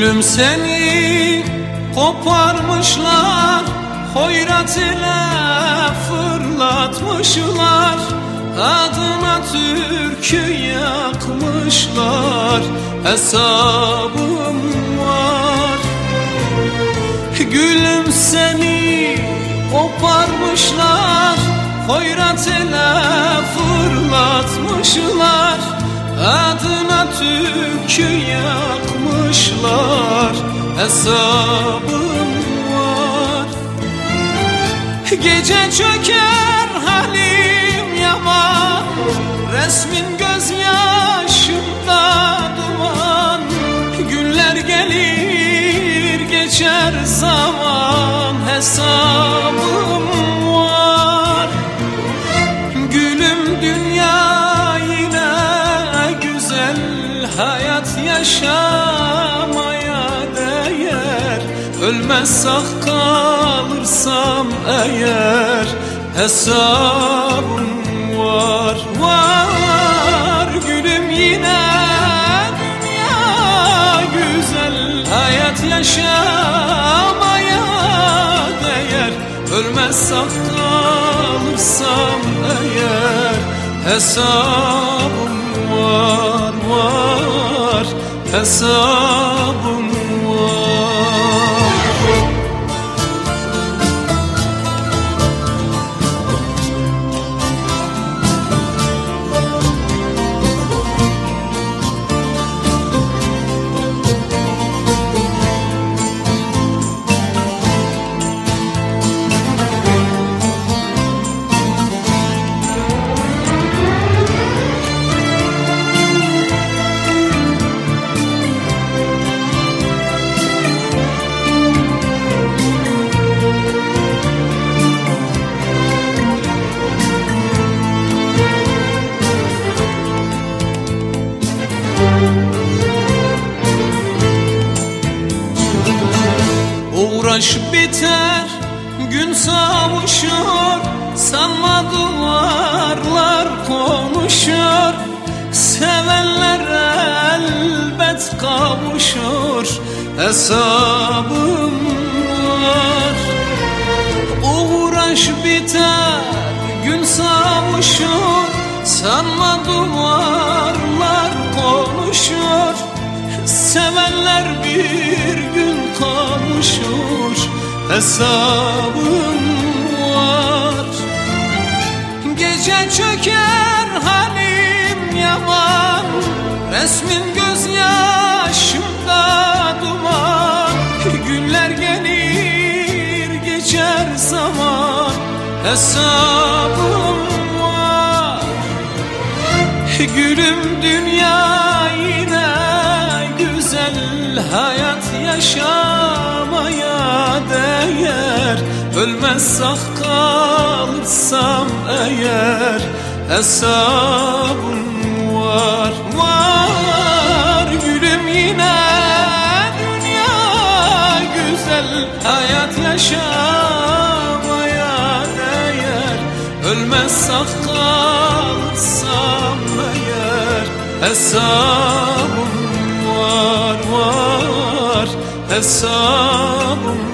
Gülüm seni koparmışlar Hoyrat ile fırlatmışlar. Adına türkü yakmışlar Hesabım var. Gülüm seni koparmışlar Hoyrat ile fırlatmışlar. Adına türkü yakmışlar Hesabım var. Gece çöker halim yaman Resmin gözyaşımda duman. Günler gelir geçer zaman Hesabım Ölmez sağ kalırsam eğer Hesabım var. Var Gülüm yine dünya güzel. Hayat yaşamaya değer. Ölmez sağ kalırsam eğer Hesabım var. Var Hesabım var Uğraş biter gün savuşur Sanma duvarlar konuşur. Sevenler elbet kavuşur Hesabım var. Uğraş biter gün savuşur Sanma duvarlar konuşur. Sevenler bir Hesabım var. Gece çöker halim yaman Resmin gözyaşımda duman. Günler gelir geçer zaman Hesabım var. Gülüm dünya yine güzel Hayat yaşamaya değer. Ölmez sağ kalırsam eğer Hesabım var. Var Gülüm yine dünya güzel. Hayat yaşamaya değer. Ölmez sağ kalırsam eğer Hesabım var var Hesabım